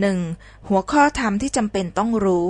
หนึ่งหัวข้อธรรมที่จำเป็นต้องรู้